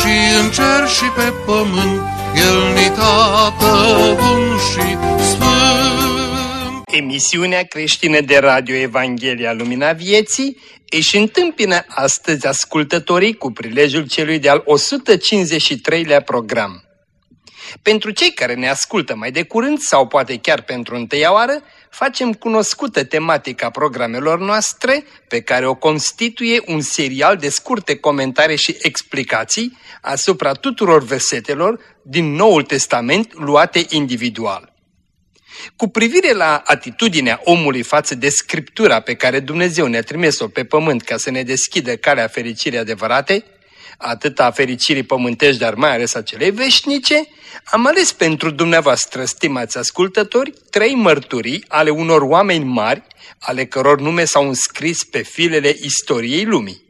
și în cer și pe pământ, El ni tată bun și sfânt. Emisiunea creștină de radio Evanghelia Lumina Vieții își întâmpină astăzi ascultătorii cu prilejul celui de-al 153-lea program. Pentru cei care ne ascultă mai de curând sau poate chiar pentru întâia oară, facem cunoscută tematica programelor noastre pe care o constituie un serial de scurte comentarii și explicații asupra tuturor versetelor din Noul Testament luate individual. Cu privire la atitudinea omului față de Scriptura pe care Dumnezeu ne-a trimis-o pe pământ ca să ne deschidă calea fericirii adevărate, atât a fericirii pământești, dar mai ales a celei veșnice, am ales pentru dumneavoastră, stimați ascultători, trei mărturii ale unor oameni mari, ale căror nume s-au înscris pe filele istoriei lumii.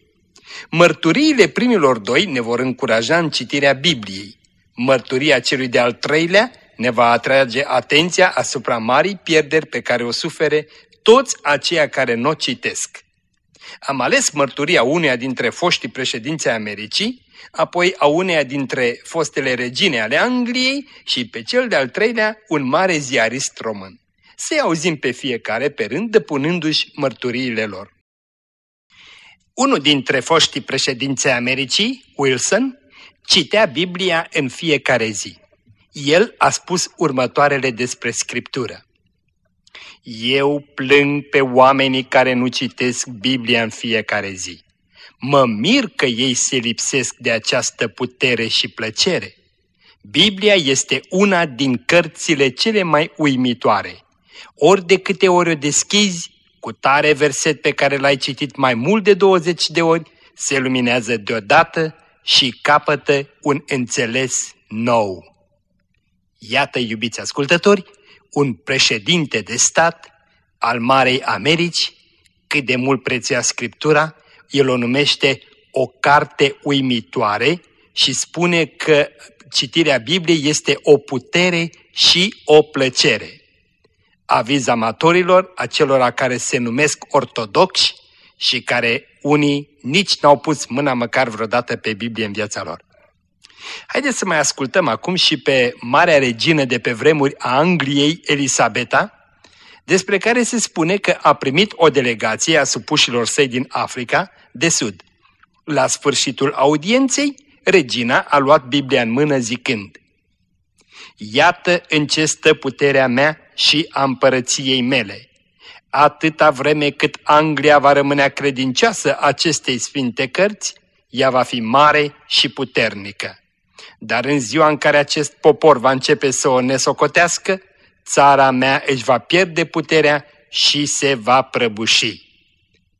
Mărturiile primilor doi ne vor încuraja în citirea Bibliei. Mărturia celui de-al treilea ne va atrage atenția asupra marii pierderi pe care o sufere toți aceia care nu o citesc. Am ales mărturia uneia dintre foștii președinți ai Americii, apoi a uneia dintre fostele regine ale Angliei și pe cel de-al treilea un mare ziarist român. Să-i auzim pe fiecare pe rând, depunându-și mărturiile lor. Unul dintre foștii președinți ai Americii, Wilson, citea Biblia în fiecare zi. El a spus următoarele despre Scriptură. Eu plâng pe oamenii care nu citesc Biblia în fiecare zi. Mă mir că ei se lipsesc de această putere și plăcere. Biblia este una din cărțile cele mai uimitoare. Ori de câte ori o deschizi, cu tare verset pe care l-ai citit mai mult de 20 de ori, se luminează deodată și capătă un înțeles nou. Iată, iubiți ascultători, un președinte de stat al Marei Americi, cât de mult preția Scriptura, el o numește o carte uimitoare și spune că citirea Bibliei este o putere și o plăcere. Aviz amatorilor, acelora care se numesc ortodoxi și care unii nici n-au pus mâna măcar vreodată pe Biblie în viața lor. Haideți să mai ascultăm acum și pe marea regină de pe vremuri a Angliei, Elisabeta, despre care se spune că a primit o delegație a supușilor săi din Africa de Sud. La sfârșitul audienței, regina a luat Biblia în mână zicând, Iată în ce stă puterea mea și a împărăției mele. Atâta vreme cât Anglia va rămâne credincioasă acestei sfinte cărți, ea va fi mare și puternică. Dar în ziua în care acest popor va începe să o nesocotească, țara mea își va pierde puterea și se va prăbuși.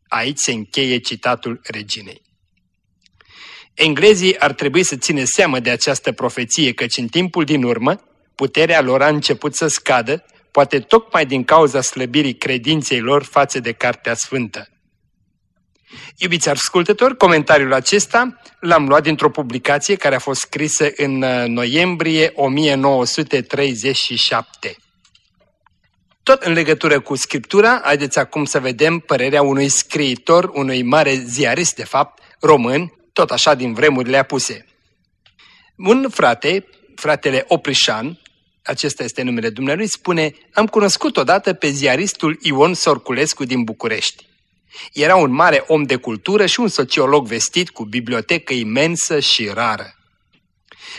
Aici se încheie citatul reginei. Englezii ar trebui să ține seamă de această profeție, căci în timpul din urmă, puterea lor a început să scadă, poate tocmai din cauza slăbirii credinței lor față de Cartea Sfântă. Iubiți ascultători, comentariul acesta l-am luat dintr-o publicație care a fost scrisă în uh, noiembrie 1937. Tot în legătură cu Scriptura, haideți acum să vedem părerea unui scriitor, unui mare ziarist, de fapt, român, tot așa din vremurile apuse. Un frate, fratele Oprișan, acesta este numele dumnealui, spune, am cunoscut odată pe ziaristul Ion Sorculescu din București. Era un mare om de cultură și un sociolog vestit cu bibliotecă imensă și rară.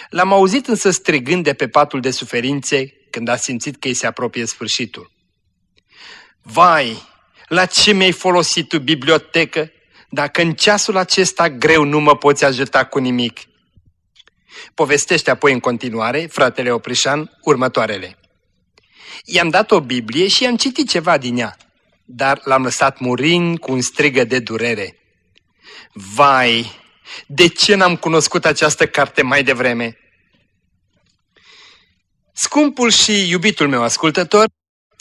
L-am auzit însă strigând de pe patul de suferințe când a simțit că îi se apropie sfârșitul. Vai, la ce mi-ai folosit tu bibliotecă, dacă în ceasul acesta greu nu mă poți ajuta cu nimic? Povestește apoi în continuare, fratele Oprișan, următoarele. I-am dat o Biblie și i-am citit ceva din ea dar l-am lăsat murind cu un strigă de durere. Vai, De ce n-am cunoscut această carte mai devreme? Scumpul și iubitul meu ascultător,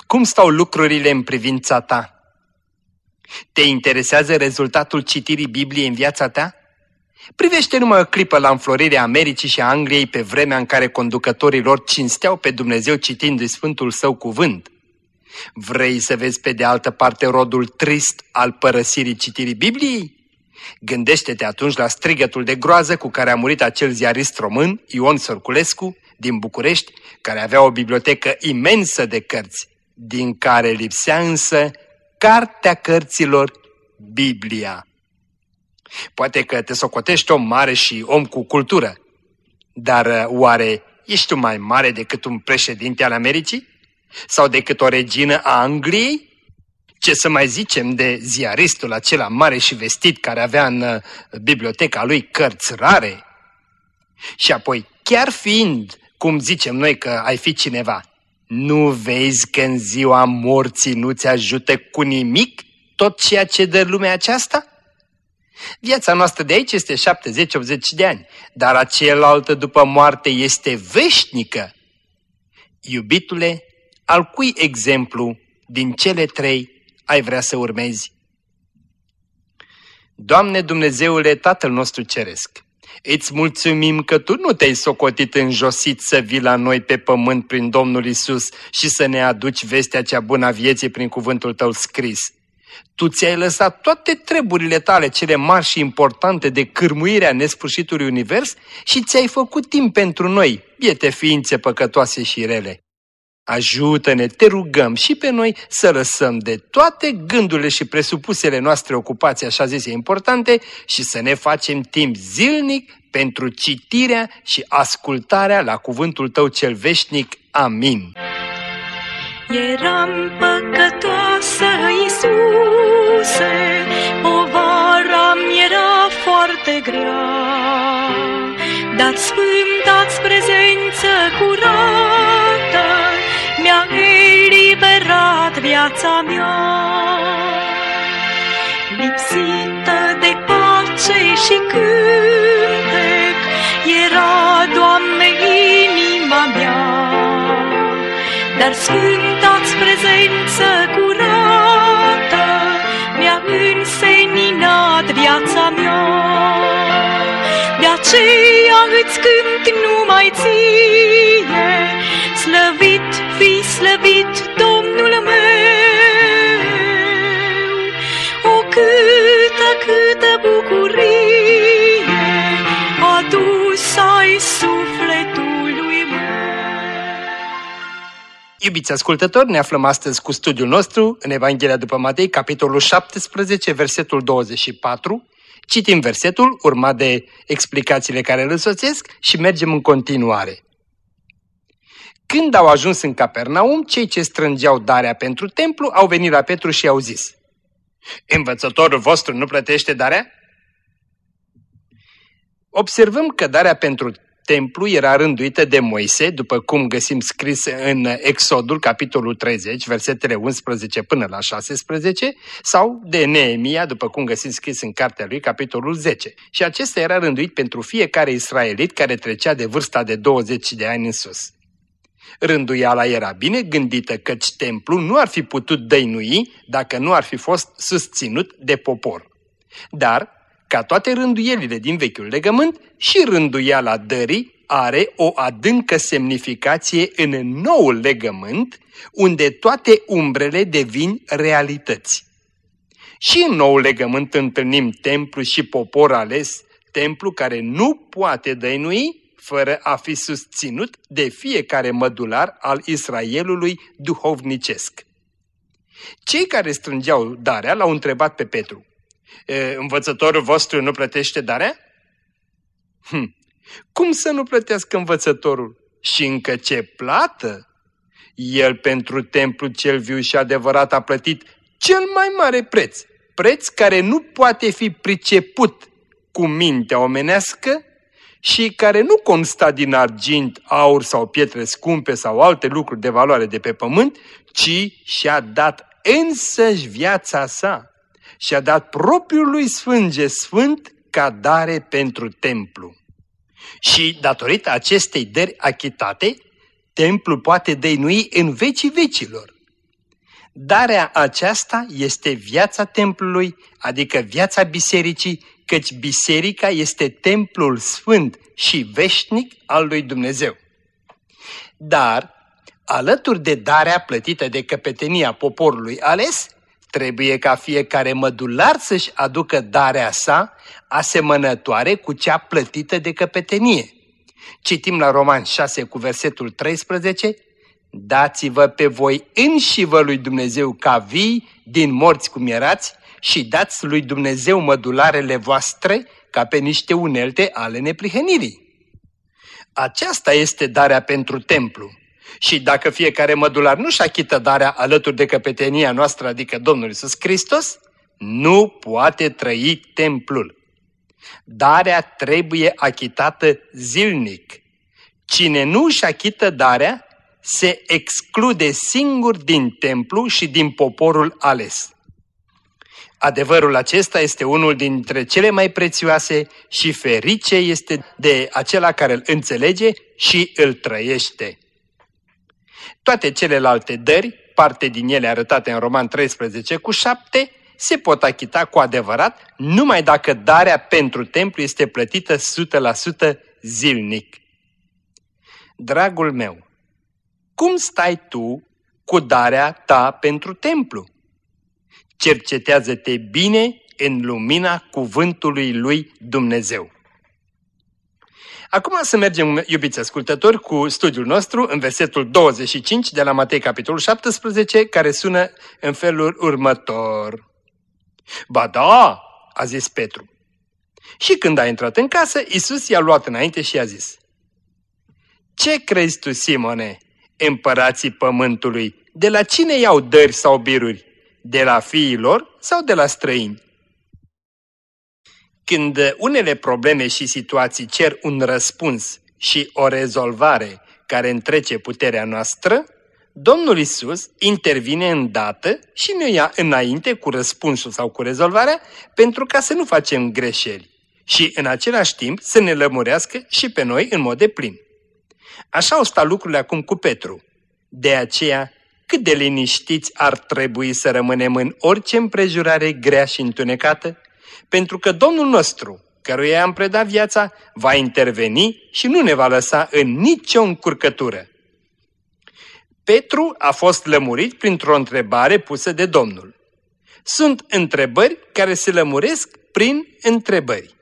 cum stau lucrurile în privința ta? Te interesează rezultatul citirii Bibliei în viața ta? Privește numai o clipă la înflorirea Americii și a Angliei pe vremea în care conducătorii lor cinsteau pe Dumnezeu citindu-i Sfântul Său cuvânt. Vrei să vezi pe de altă parte rodul trist al părăsirii citirii Bibliei? Gândește-te atunci la strigătul de groază cu care a murit acel ziarist român, Ion Sărculescu, din București, care avea o bibliotecă imensă de cărți, din care lipsea însă Cartea Cărților, Biblia. Poate că te socotești om mare și om cu cultură, dar uh, oare ești tu mai mare decât un președinte al Americii? Sau decât o regină a Angliei? Ce să mai zicem de ziaristul acela mare și vestit care avea în uh, biblioteca lui cărți rare? Și apoi, chiar fiind, cum zicem noi că ai fi cineva, nu vezi că în ziua morții nu ți ajută cu nimic tot ceea ce dă lumea aceasta? Viața noastră de aici este 70-80 de ani, dar aceelaltă după moarte este veșnică. Iubitule, al cui exemplu din cele trei ai vrea să urmezi? Doamne Dumnezeule Tatăl nostru Ceresc, îți mulțumim că Tu nu te-ai socotit înjosit să vii la noi pe pământ prin Domnul Isus și să ne aduci vestea cea bună a vieții prin cuvântul Tău scris. Tu ți-ai lăsat toate treburile tale cele mari și importante de cârmuirea nesfârșitului univers și ți-ai făcut timp pentru noi, biete ființe păcătoase și rele. Ajută-ne, te rugăm și pe noi să lăsăm de toate gândurile și presupusele noastre ocupații așa zise importante și să ne facem timp zilnic pentru citirea și ascultarea la cuvântul Tău cel veșnic. Amin. Eram păcătoasă, Iisuse, povara mi era foarte grea, dar sfânta-ți prezență curată viața mea. Lipsită de pace și cântec, era, Doamne, inima mea, dar sfânta-ți prezență curată mi-a înseninat viața mea. De aceea îți cânt numai ție, slăvit fi slăvit Iubiți ascultători, ne aflăm astăzi cu studiul nostru în Evanghelia după Matei, capitolul 17, versetul 24. Citim versetul, urmat de explicațiile care îl însoțesc și mergem în continuare. Când au ajuns în Capernaum, cei ce strângeau darea pentru templu au venit la Petru și au zis, Învățătorul vostru nu plătește darea? Observăm că darea pentru templu era rânduită de Moise, după cum găsim scris în Exodul, capitolul 30, versetele 11 până la 16, sau de Neemia, după cum găsim scris în cartea lui, capitolul 10. Și acesta era rânduit pentru fiecare israelit care trecea de vârsta de 20 de ani în sus. Rânduiala era bine gândită căci templu nu ar fi putut dăinui dacă nu ar fi fost susținut de popor. Dar, ca toate rânduielile din vechiul legământ, și rânduiala dării are o adâncă semnificație în noul legământ, unde toate umbrele devin realități. Și în noul legământ întâlnim templu și popor ales, templu care nu poate dăinui, fără a fi susținut de fiecare mădular al Israelului duhovnicesc. Cei care strângeau darea l-au întrebat pe Petru, învățătorul vostru nu plătește darea? Hm. Cum să nu plătească învățătorul? Și încă ce plată? El pentru templu cel viu și adevărat a plătit cel mai mare preț, preț care nu poate fi priceput cu mintea omenească și care nu consta din argint, aur sau pietre scumpe sau alte lucruri de valoare de pe pământ, ci și-a dat însăși viața sa și-a dat propriul lui sfânge sfânt ca dare pentru templu. Și datorită acestei dări achitate, templul poate dăinui în vecii vecilor. Darea aceasta este viața templului, adică viața bisericii, căci biserica este templul sfânt și veșnic al lui Dumnezeu. Dar, alături de darea plătită de căpetenia poporului ales, trebuie ca fiecare mădular să-și aducă darea sa asemănătoare cu cea plătită de căpetenie. Citim la Roman 6 cu versetul 13, Dați-vă pe voi înși-vă lui Dumnezeu ca vii din morți cum erați și dați lui Dumnezeu mădularele voastre ca pe niște unelte ale neprihănirii. Aceasta este darea pentru templu. Și dacă fiecare mădular nu-și achită darea alături de căpetenia noastră, adică Domnul Iisus Hristos, nu poate trăi templul. Darea trebuie achitată zilnic. Cine nu își achită darea, se exclude singur din templu și din poporul ales. Adevărul acesta este unul dintre cele mai prețioase și ferice este de acela care îl înțelege și îl trăiește. Toate celelalte dări, parte din ele arătate în Roman 13 cu 7, se pot achita cu adevărat numai dacă darea pentru templu este plătită 100% zilnic. Dragul meu, cum stai tu cu darea ta pentru templu? Cercetează-te bine în lumina cuvântului lui Dumnezeu. Acum să mergem, iubiți ascultători, cu studiul nostru în versetul 25 de la Matei, capitolul 17, care sună în felul următor. Ba da, a zis Petru. Și când a intrat în casă, Isus i-a luat înainte și i-a zis, Ce crezi tu, Simone, împărații pământului, de la cine iau dări sau biruri? De la fiii lor sau de la străini? Când unele probleme și situații cer un răspuns și o rezolvare care întrece puterea noastră, Domnul Isus intervine îndată și ne ia înainte cu răspunsul sau cu rezolvarea pentru ca să nu facem greșeli și în același timp să ne lămurească și pe noi în mod de plin. Așa au stat lucrurile acum cu Petru. De aceea, cât de liniștiți ar trebui să rămânem în orice împrejurare grea și întunecată, pentru că Domnul nostru, căruia am predat viața, va interveni și nu ne va lăsa în nicio încurcătură. Petru a fost lămurit printr-o întrebare pusă de Domnul. Sunt întrebări care se lămuresc prin întrebări.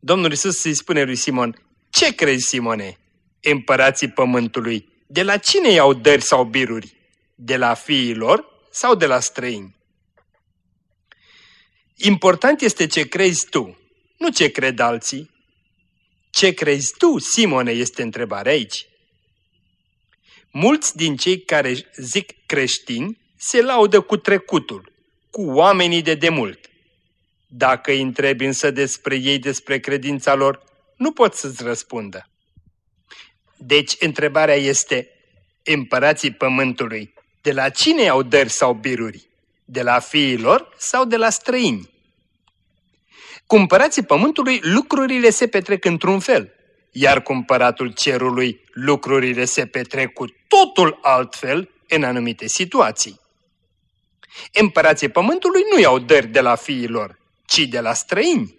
Domnul Iisus îi spune lui Simon, Ce crezi, Simone? Împărații pământului, de la cine iau dări sau biruri? De la fiii lor sau de la străini? Important este ce crezi tu, nu ce cred alții. Ce crezi tu, Simone, este întrebarea aici. Mulți din cei care zic creștini se laudă cu trecutul, cu oamenii de demult. Dacă îi întrebi însă despre ei, despre credința lor, nu pot să-ți răspundă. Deci întrebarea este, împărații pământului, de la cine au dări sau biruri? De la fiii lor sau de la străini? Cumpărații pământului lucrurile se petrec într-un fel, iar cumpăratul cerului lucrurile se petrec cu totul altfel în anumite situații. Împărații pământului nu iau dări de la fiii lor, ci de la străini.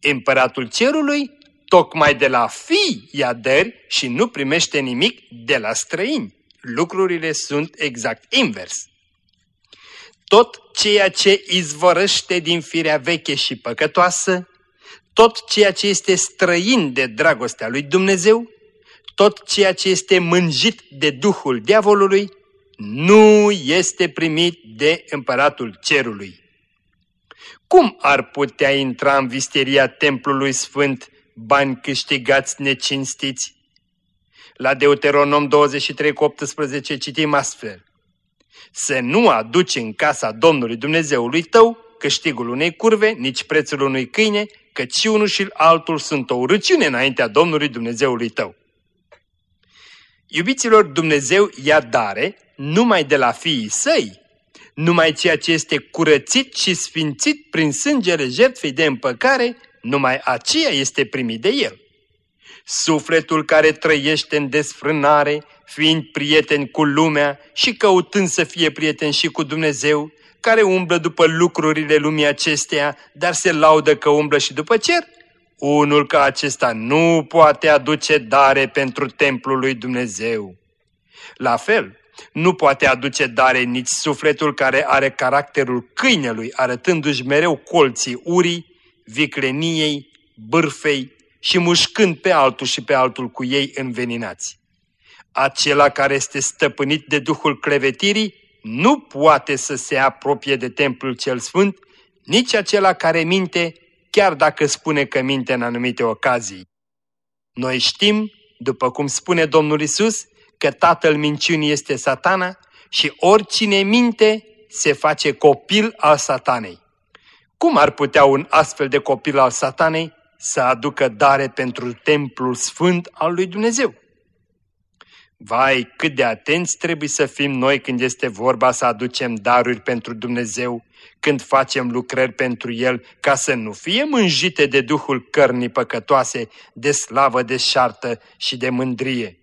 Împăratul cerului tocmai de la fii ia dări și nu primește nimic de la străini. Lucrurile sunt exact invers. Tot ceea ce izvorăște din firea veche și păcătoasă, tot ceea ce este străin de dragostea lui Dumnezeu, tot ceea ce este mânjit de Duhul diavolului, nu este primit de împăratul cerului. Cum ar putea intra în visteria templului sfânt bani câștigați necinstiți? La Deuteronom 23 cu 18 citim astfel. Să nu aduci în casa Domnului Dumnezeului tău câștigul unei curve, nici prețul unui câine, căci și unul și altul sunt o urăciune înaintea Domnului Dumnezeului tău. Iubiților, Dumnezeu ia dare numai de la fiii săi. Numai ceea ce este curățit și sfințit prin sângele jertfei de împăcare, numai aceea este primit de el. Sufletul care trăiește în desfrânare, fiind prieten cu lumea și căutând să fie prieten și cu Dumnezeu, care umblă după lucrurile lumii acesteia, dar se laudă că umblă și după cer, unul ca acesta nu poate aduce dare pentru templul lui Dumnezeu. La fel, nu poate aduce dare nici sufletul care are caracterul câinelui, arătându-și mereu colții urii, vicleniei, bârfei și mușcând pe altul și pe altul cu ei înveninați. Acela care este stăpânit de duhul clevetirii nu poate să se apropie de templul cel sfânt, nici acela care minte, chiar dacă spune că minte în anumite ocazii. Noi știm, după cum spune Domnul Isus, că tatăl minciunii este satana și oricine minte se face copil al satanei. Cum ar putea un astfel de copil al satanei să aducă dare pentru templul sfânt al lui Dumnezeu? Vai, cât de atenți trebuie să fim noi când este vorba să aducem daruri pentru Dumnezeu, când facem lucrări pentru El, ca să nu fie mânjite de Duhul cărnii păcătoase, de slavă, de șartă și de mândrie.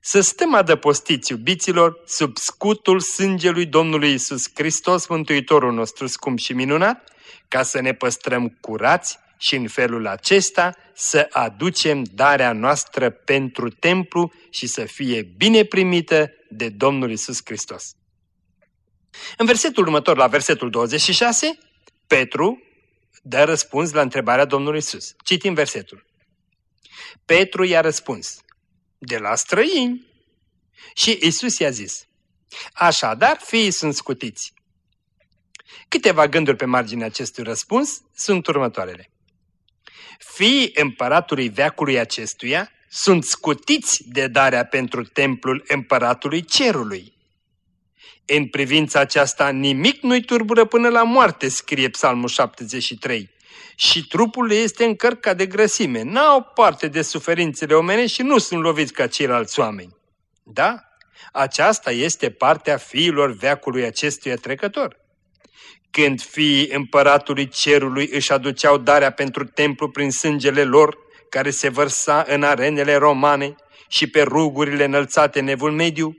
Să stăm adăpostiți, iubiților, sub scutul sângelui Domnului Isus Hristos, Mântuitorul nostru scump și minunat, ca să ne păstrăm curați și în felul acesta să aducem darea noastră pentru templu și să fie bine primită de Domnul Isus Hristos. În versetul următor, la versetul 26, Petru dă răspuns la întrebarea Domnului Isus. Citim versetul. Petru i-a răspuns, de la străini. Și Isus i-a zis, așadar fiii sunt scutiți. Câteva gânduri pe marginea acestui răspuns sunt următoarele. Fiii împăratului veacului acestuia sunt scutiți de darea pentru templul împăratului cerului. În privința aceasta nimic nu-i turbură până la moarte, scrie Psalmul 73. Și trupul este încărcat de grăsime, n-au parte de suferințele omene și nu sunt loviți ca ceilalți oameni. Da, aceasta este partea fiilor veacului acestuia trecător. Când fiii împăratului cerului își aduceau darea pentru templu prin sângele lor, care se vărsa în arenele romane și pe rugurile înălțate în evul mediu,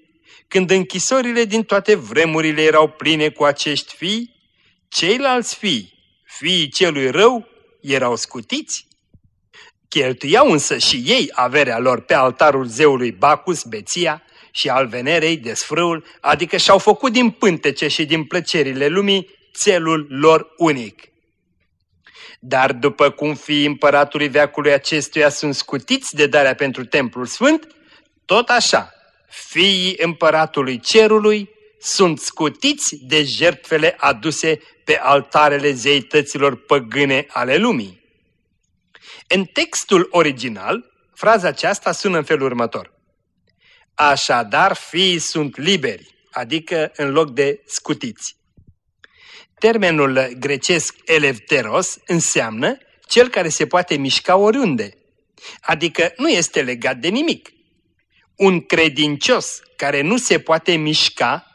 când închisorile din toate vremurile erau pline cu acești fii, ceilalți fii, fiii celui rău, erau scutiți. Cheltuiau însă și ei averea lor pe altarul zeului Bacus, Beția, și al Venerei, desfrâul, adică și-au făcut din pântece și din plăcerile lumii țelul lor unic. Dar după cum fiii împăratului veacului acestuia sunt scutiți de darea pentru templul sfânt, tot așa, fiii împăratului cerului sunt scutiți de jertfele aduse pe altarele zeităților păgâne ale lumii. În textul original, fraza aceasta sună în felul următor. Așadar, fiii sunt liberi, adică în loc de scutiți. Termenul grecesc elevteros înseamnă cel care se poate mișca oriunde, adică nu este legat de nimic. Un credincios care nu se poate mișca,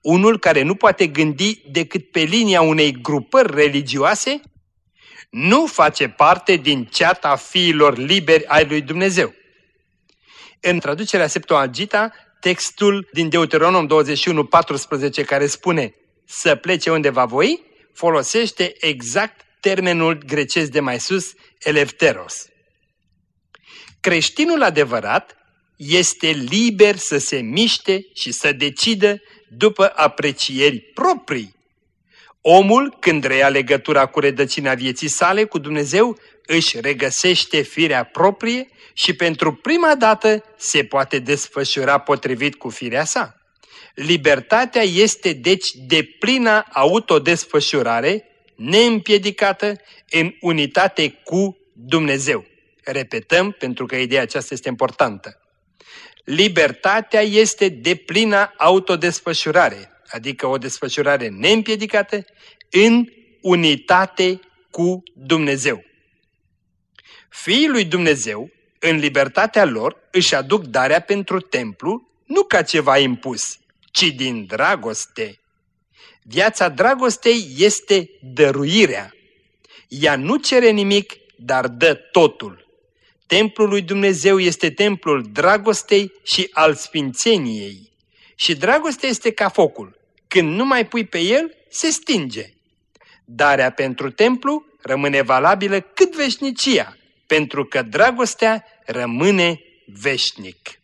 unul care nu poate gândi decât pe linia unei grupări religioase, nu face parte din ceata fiilor liberi ai lui Dumnezeu. În traducerea Septuaginta, textul din Deuteronom 21, 14, care spune să plece unde va voi, folosește exact termenul grecesc de mai sus, elefteros. Creștinul adevărat este liber să se miște și să decidă după aprecieri proprii. Omul, când reia legătura cu rădăcina vieții sale cu Dumnezeu, își regăsește firea proprie și pentru prima dată se poate desfășura potrivit cu firea sa. Libertatea este deci de plină autodesfășurare, neîmpiedicată, în unitate cu Dumnezeu. Repetăm, pentru că ideea aceasta este importantă. Libertatea este de plină autodesfășurare, adică o desfășurare neîmpiedicată, în unitate cu Dumnezeu. Fiii lui Dumnezeu, în libertatea lor, își aduc darea pentru templu, nu ca ceva impus, ci din dragoste. Viața dragostei este dăruirea. Ea nu cere nimic, dar dă totul. Templul lui Dumnezeu este templul dragostei și al sfințeniei. Și dragostea este ca focul. Când nu mai pui pe el, se stinge. Darea pentru templu rămâne valabilă cât veșnicia, pentru că dragostea rămâne veșnic.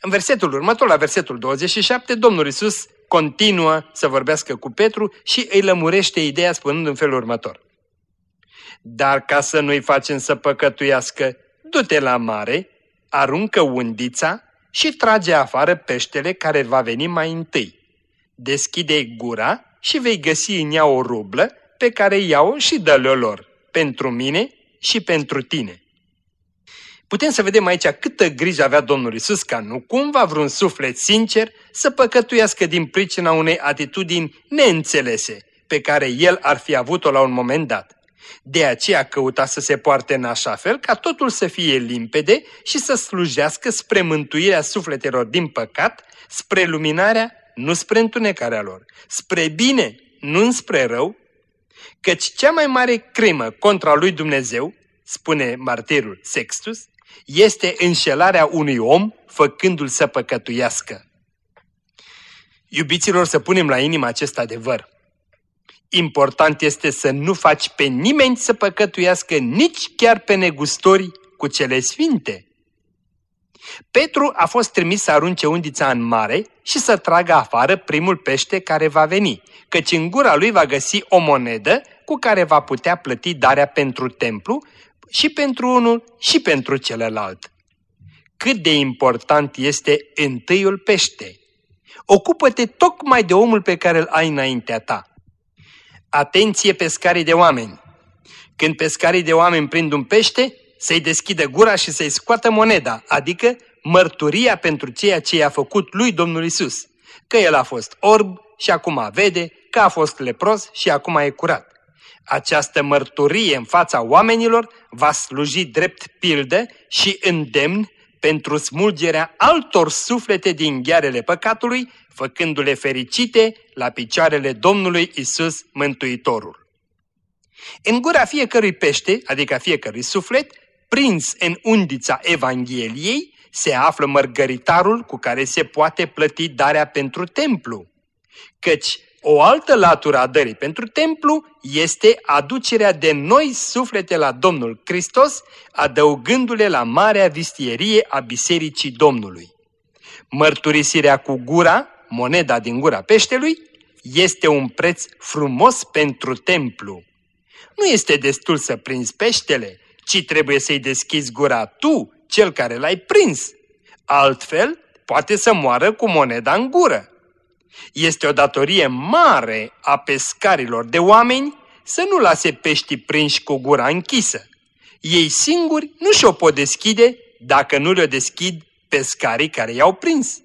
În versetul următor, la versetul 27, Domnul Isus continuă să vorbească cu Petru și îi lămurește ideea spunând în felul următor. Dar ca să nu-i facem să păcătuiască, du-te la mare, aruncă undița și trage afară peștele care va veni mai întâi. Deschide gura și vei găsi în ea o rublă pe care iau și dă-le lor, pentru mine și pentru tine. Putem să vedem aici câtă grijă avea Domnul Isus ca nu cumva vreun suflet sincer să păcătuiască din pricina unei atitudini neînțelese pe care el ar fi avut-o la un moment dat. De aceea căuta să se poarte în așa fel ca totul să fie limpede și să slujească spre mântuirea sufletelor din păcat, spre luminarea, nu spre întunecarea lor, spre bine, nu spre rău, căci cea mai mare crimă contra lui Dumnezeu, spune martirul Sextus, este înșelarea unui om făcându-l să păcătuiască. Iubiților, să punem la inimă acest adevăr. Important este să nu faci pe nimeni să păcătuiască, nici chiar pe negustori cu cele sfinte. Petru a fost trimis să arunce undița în mare și să tragă afară primul pește care va veni, căci în gura lui va găsi o monedă cu care va putea plăti darea pentru templu și pentru unul și pentru celălalt. Cât de important este întâiul pește. Ocupă-te tocmai de omul pe care îl ai înaintea ta. Atenție pescarii de oameni! Când pescarii de oameni prind un pește, să-i deschidă gura și să-i scoată moneda, adică mărturia pentru ceea ce i-a făcut lui Domnul Isus, că el a fost orb și acum vede, că a fost lepros și acum e curat. Această mărturie în fața oamenilor va sluji drept pildă și îndemn pentru smulgerea altor suflete din ghearele păcatului, făcându-le fericite la picioarele Domnului Isus Mântuitorul. În gura fiecărui pește, adică fiecărui suflet, prins în undița Evangheliei, se află mărgăritarul cu care se poate plăti darea pentru templu. Căci o altă latură a dării pentru templu este aducerea de noi suflete la Domnul Hristos, adăugându-le la marea vistierie a Bisericii Domnului. Mărturisirea cu gura, moneda din gura peștelui, este un preț frumos pentru templu. Nu este destul să prinzi peștele, ci trebuie să-i deschizi gura tu, cel care l-ai prins. Altfel, poate să moară cu moneda în gură. Este o datorie mare a pescarilor de oameni să nu lase peștii prinși cu gura închisă. Ei singuri nu și-o pot deschide dacă nu le-o deschid pescarii care i-au prins.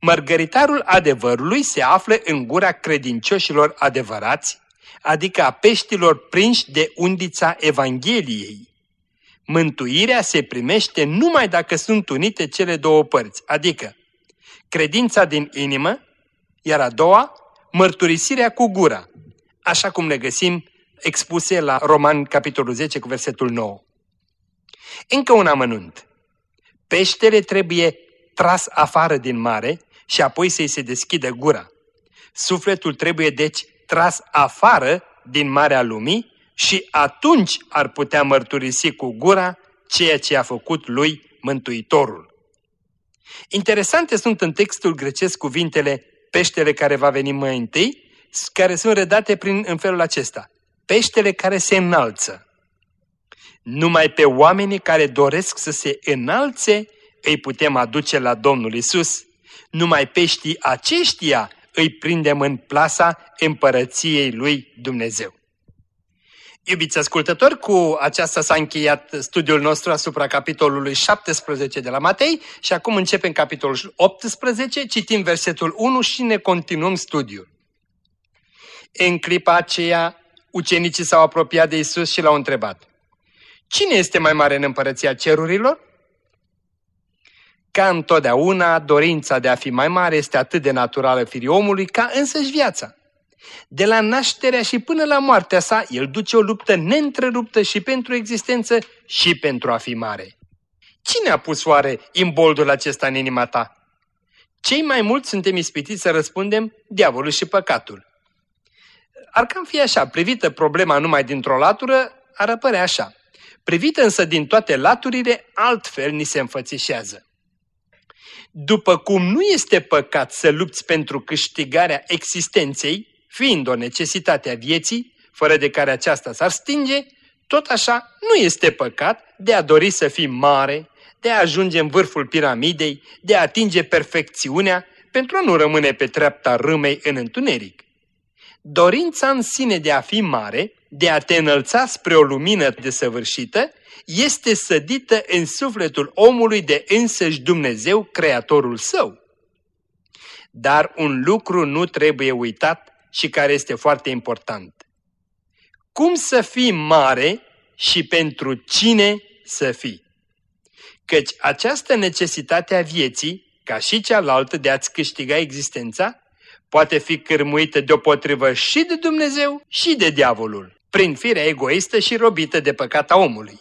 Mărgăritarul adevărului se află în gura credincioșilor adevărați, adică a peștilor prinși de undița Evangheliei. Mântuirea se primește numai dacă sunt unite cele două părți, adică credința din inimă, iar a doua, mărturisirea cu gura, așa cum le găsim expuse la Roman, capitolul 10, cu versetul 9. Încă un amănunt. Peștele trebuie tras afară din mare și apoi să-i se deschidă gura. Sufletul trebuie deci tras afară din marea lumii și atunci ar putea mărturisi cu gura ceea ce a făcut lui Mântuitorul. Interesante sunt în textul grecesc cuvintele peștele care va veni mai întâi, care sunt redate prin, în felul acesta. Peștele care se înalță. Numai pe oamenii care doresc să se înalțe îi putem aduce la Domnul Isus. Numai peștii aceștia îi prindem în plasa împărăției lui Dumnezeu. Iubiți ascultători, cu aceasta s-a încheiat studiul nostru asupra capitolului 17 de la Matei și acum începem capitolul 18, citim versetul 1 și ne continuăm studiul. În clipa aceea, ucenicii s-au apropiat de Isus și l-au întrebat, Cine este mai mare în împărăția cerurilor? Ca întotdeauna, dorința de a fi mai mare este atât de naturală firii omului ca însăși viața. De la nașterea și până la moartea sa, el duce o luptă neîntreruptă și pentru existență și pentru a fi mare. Cine a pus oare imboldul acesta în inima ta? Cei mai mulți suntem ispitiți să răspundem diavolul și păcatul. Ar cam fi așa, privită problema numai dintr-o latură, ar apărea așa. Privită însă din toate laturile, altfel ni se înfățișează. După cum nu este păcat să lupți pentru câștigarea existenței, fiind o necesitate a vieții, fără de care aceasta s-ar stinge, tot așa nu este păcat de a dori să fii mare, de a ajunge în vârful piramidei, de a atinge perfecțiunea, pentru a nu rămâne pe treapta râmei în întuneric. Dorința în sine de a fi mare, de a te înălța spre o lumină desăvârșită, este sădită în sufletul omului de însăși Dumnezeu, Creatorul său. Dar un lucru nu trebuie uitat și care este foarte important. Cum să fii mare și pentru cine să fii? Căci această necesitate a vieții, ca și cealaltă de a-ți câștiga existența, poate fi cârmuită deopotrivă și de Dumnezeu și de diavolul, prin firea egoistă și robită de păcata omului.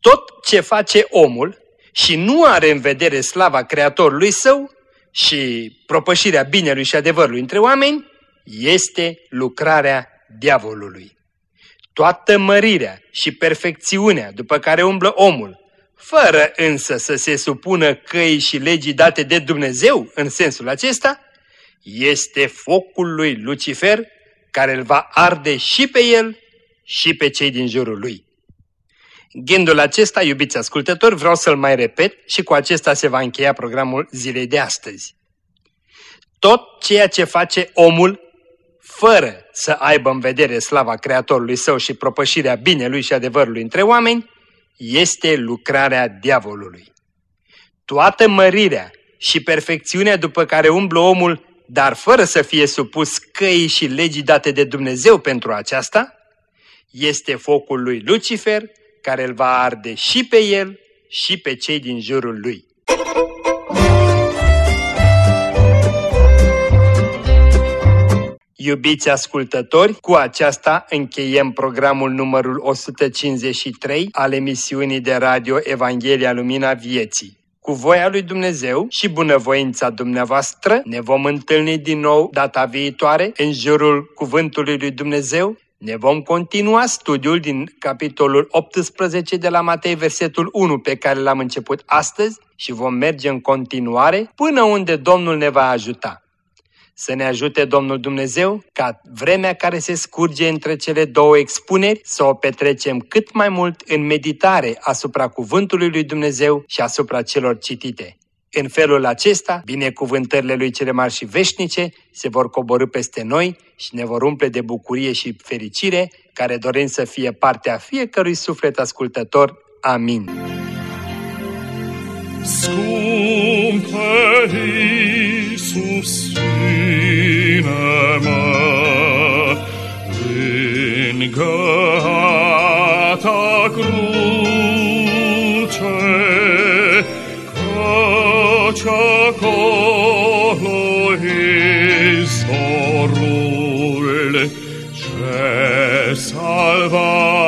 Tot ce face omul și nu are în vedere slava Creatorului său și propășirea binelui și adevărului între oameni, este lucrarea diavolului. Toată mărirea și perfecțiunea după care umblă omul, fără însă să se supună căi și legii date de Dumnezeu în sensul acesta, este focul lui Lucifer care îl va arde și pe el și pe cei din jurul lui. Gândul acesta, iubiți ascultători, vreau să-l mai repet și cu acesta se va încheia programul zilei de astăzi. Tot ceea ce face omul, fără să aibă în vedere slava Creatorului său și propășirea binelui și adevărului între oameni, este lucrarea diavolului. Toată mărirea și perfecțiunea după care umblă omul, dar fără să fie supus căii și legii date de Dumnezeu pentru aceasta, este focul lui Lucifer, care îl va arde și pe el și pe cei din jurul lui. Iubiți ascultători, cu aceasta încheiem programul numărul 153 al emisiunii de radio Evanghelia Lumina Vieții. Cu voia lui Dumnezeu și bunăvoința dumneavoastră ne vom întâlni din nou data viitoare în jurul Cuvântului lui Dumnezeu. Ne vom continua studiul din capitolul 18 de la Matei, versetul 1 pe care l-am început astăzi și vom merge în continuare până unde Domnul ne va ajuta. Să ne ajute Domnul Dumnezeu ca vremea care se scurge între cele două expuneri să o petrecem cât mai mult în meditare asupra cuvântului lui Dumnezeu și asupra celor citite. În felul acesta, binecuvântările lui cele mari și veșnice se vor coborâ peste noi și ne vor umple de bucurie și fericire, care dorim să fie partea fiecărui suflet ascultător. Amin. Scumpe Iisus, mă lângă ta cruce, salva